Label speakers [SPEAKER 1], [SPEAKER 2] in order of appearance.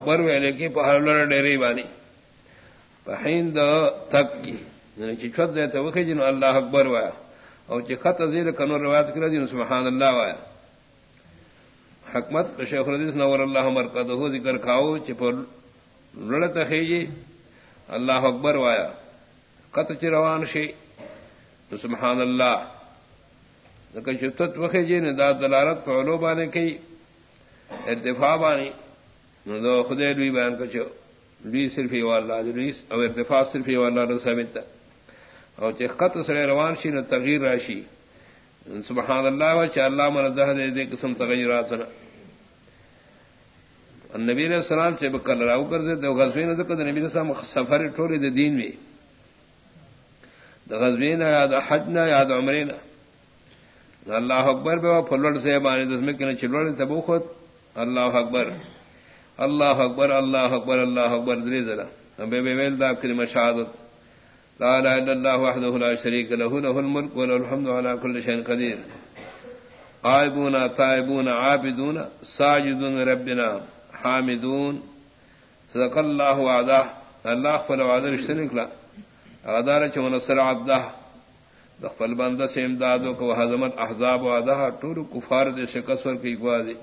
[SPEAKER 1] اکبر ویلے کی پہاڑ لڑ ڈیری بانی۔ پہند تک کی۔ یعنی چچت دیتے وقی جن اللہ اکبر وایا۔ اور چخت ازیر کنور روایت کرا جن سبحان اللہ وایا۔ حکمت شیخ الحدیث نور اللہ مرکز ہو ذکر کھاؤ چپر لڑت خیجی اللہ اکبر وایا۔ قط چروان شی سبحان اللہ۔ چتت وقی جی نے داد دلالت پہلو بانے کی ارتفا بانی۔ دو خدے لوی بیان کچو لوی صرف یہ والا لوی او ارتفاع صرف یہ والا رسامت اور چہ خط سڑے روان شی نہ تغیر راشی سبحان اللہ و چا اللہ من دہ دے دے قسم تغیرات سنا النبی علیہ السلام چہ بکل راو کر دے دو غزوین ذکر دے نبی علیہ السلام سفر ٹھوری دے دین میں دا غزوین یاد حجنا یاد عمرینا اللہ اکبر بے پھلڑ سے بانی دس میں کنے چلوڑ تبو خود اللہ اکبر. اللہ اکبر اللہ اکبر اللہ اکبر دری ذرا بے بے ویل دا کلمہ شہادت۔ لا الہ الا اللہ وحدہ لا شریک له له الملک وله الحمد على كل شيء قدیر۔ آئبون تائبون، عابدون، ساجدون ربنا حامدون۔ صدق اللہ وعدہ۔ اللہ خفل وعدہ رشتہ نکلا اغدار چون سر عبدہ۔ دخل بندہ سے امدادوں کو حضمت، احزاب وعدہ ٹور کفار دے شکسور کی گوازی۔